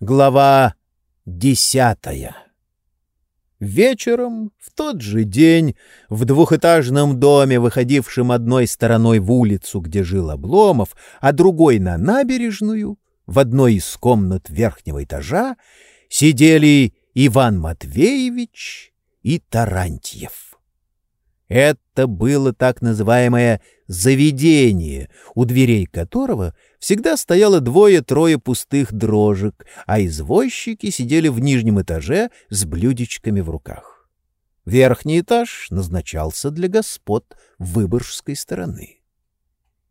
Глава десятая Вечером, в тот же день, в двухэтажном доме, выходившем одной стороной в улицу, где жил Обломов, а другой на набережную, в одной из комнат верхнего этажа, сидели Иван Матвеевич и Тарантьев. Это было так называемое «заведение», у дверей которого всегда стояло двое-трое пустых дрожек, а извозчики сидели в нижнем этаже с блюдечками в руках. Верхний этаж назначался для господ Выборжской стороны.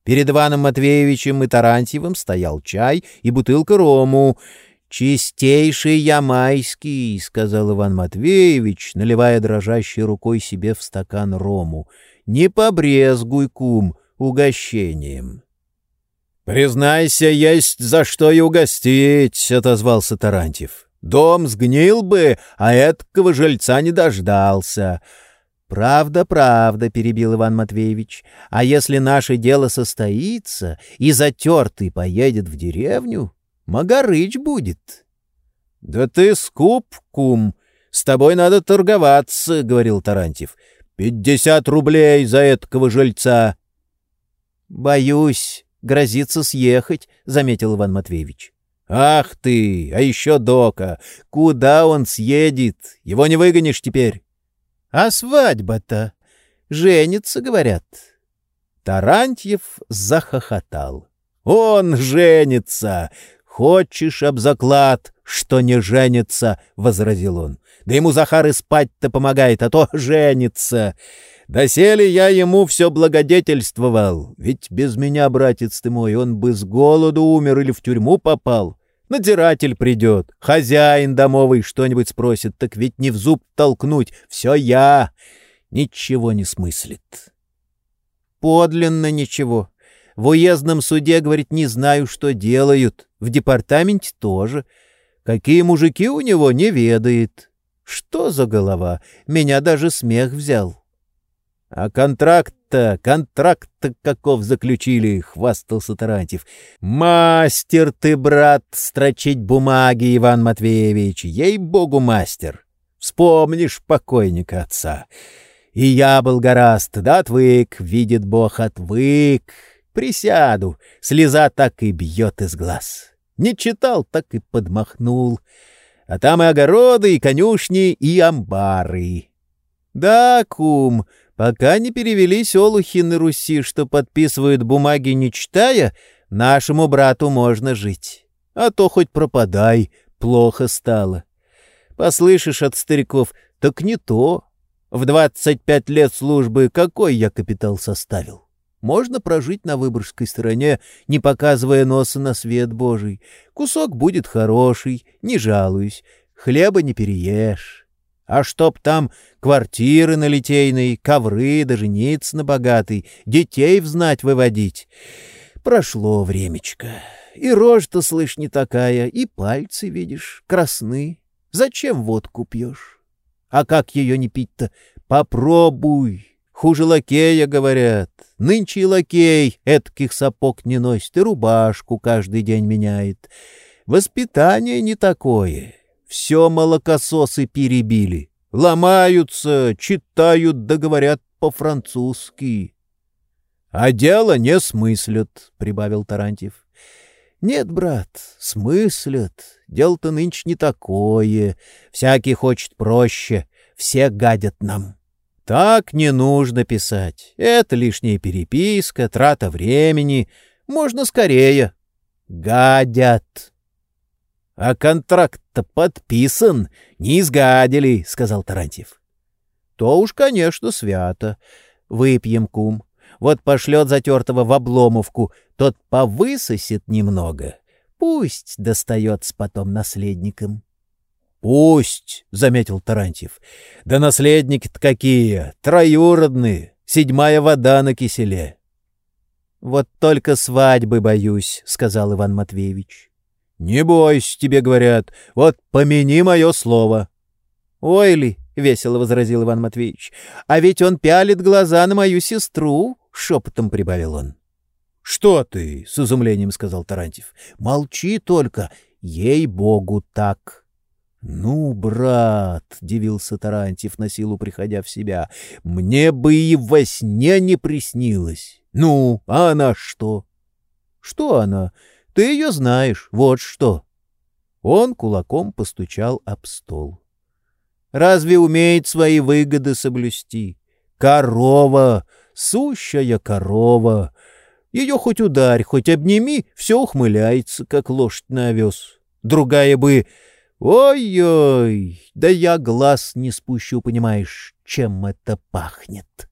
Перед Иваном Матвеевичем и Тарантьевым стоял чай и бутылка рому — «Чистейший ямайский», — сказал Иван Матвеевич, наливая дрожащей рукой себе в стакан рому. «Не побрезгуй, кум, угощением». «Признайся, есть за что и угостить», — отозвался Тарантьев. «Дом сгнил бы, а эткого жильца не дождался». «Правда, правда», — перебил Иван Матвеевич. «А если наше дело состоится, и затертый поедет в деревню, Магарыч будет. — Да ты скуп, кум. С тобой надо торговаться, — говорил Тарантьев. — Пятьдесят рублей за этого жильца. — Боюсь, грозится съехать, — заметил Иван Матвеевич. — Ах ты, а еще дока! Куда он съедет? Его не выгонишь теперь. — А свадьба-то? Женится, говорят. Тарантьев захохотал. — Он женится! «Хочешь об заклад, что не женится?» — возразил он. «Да ему Захар и спать-то помогает, а то женится. Доселе я ему все благодетельствовал, ведь без меня, братец ты мой, он бы с голоду умер или в тюрьму попал. Надзиратель придет, хозяин домовый что-нибудь спросит, так ведь не в зуб толкнуть, все я. Ничего не смыслит». «Подлинно ничего», в уездном суде, говорит, не знаю, что делают. В департаменте тоже. Какие мужики у него, не ведает. Что за голова? Меня даже смех взял. — А контракт-то, контракт-то каков заключили, — хвастался Тарантьев. — Мастер ты, брат, строчить бумаги, Иван Матвеевич, ей-богу, мастер. Вспомнишь покойника отца. И я был гораст, да отвык, видит Бог, отвык. Присяду, слеза так и бьет из глаз. Не читал, так и подмахнул. А там и огороды, и конюшни, и амбары. Да, кум, пока не перевелись олухи на Руси, что подписывают бумаги не читая, нашему брату можно жить. А то хоть пропадай, плохо стало. Послышишь от стариков, так не то. В двадцать пять лет службы какой я капитал составил? Можно прожить на Выборгской стороне, не показывая носа на свет Божий. Кусок будет хороший, не жалуюсь. Хлеба не переешь. А чтоб там квартиры на Литейной, ковры да жениться на богатой, детей взнать выводить. Прошло времечко. И рожь-то, слышь, не такая, и пальцы, видишь, красны. Зачем водку пьешь? А как ее не пить-то? Попробуй. Хуже лакея, говорят. Нынче и лакей этких сапог не носит и рубашку каждый день меняет. Воспитание не такое. Все молокососы перебили. Ломаются, читают да говорят по-французски. — А дело не смыслят, — прибавил Тарантьев. — Нет, брат, смыслят. Дело-то нынче не такое. Всякий хочет проще. Все гадят нам. Так не нужно писать. Это лишняя переписка, трата времени. Можно скорее. Гадят. — А контракт-то подписан. Не изгадили, — сказал Тарантьев. — То уж, конечно, свято. Выпьем, кум. Вот пошлет затертого в обломовку, тот повысосет немного. Пусть достается потом наследникам. Пусть, — заметил Тарантьев. — Да наследники-то какие! Троюродные! Седьмая вода на киселе! — Вот только свадьбы боюсь, — сказал Иван Матвеевич. — Не бойся, тебе говорят. Вот помяни мое слово. — Ой ли, — весело возразил Иван Матвеевич, — а ведь он пялит глаза на мою сестру, — шепотом прибавил он. — Что ты? — с изумлением сказал Тарантьев. — Молчи только Ей-богу, так. «Ну, брат», — дивился Тарантьев на силу, приходя в себя, — «мне бы и во сне не приснилось. Ну, а она что?» «Что она? Ты ее знаешь, вот что». Он кулаком постучал об стол. «Разве умеет свои выгоды соблюсти? Корова, сущая корова. Ее хоть ударь, хоть обними, все ухмыляется, как лошадь на овес. Другая бы Ой-ой, да я глаз не спущу, понимаешь, чем это пахнет.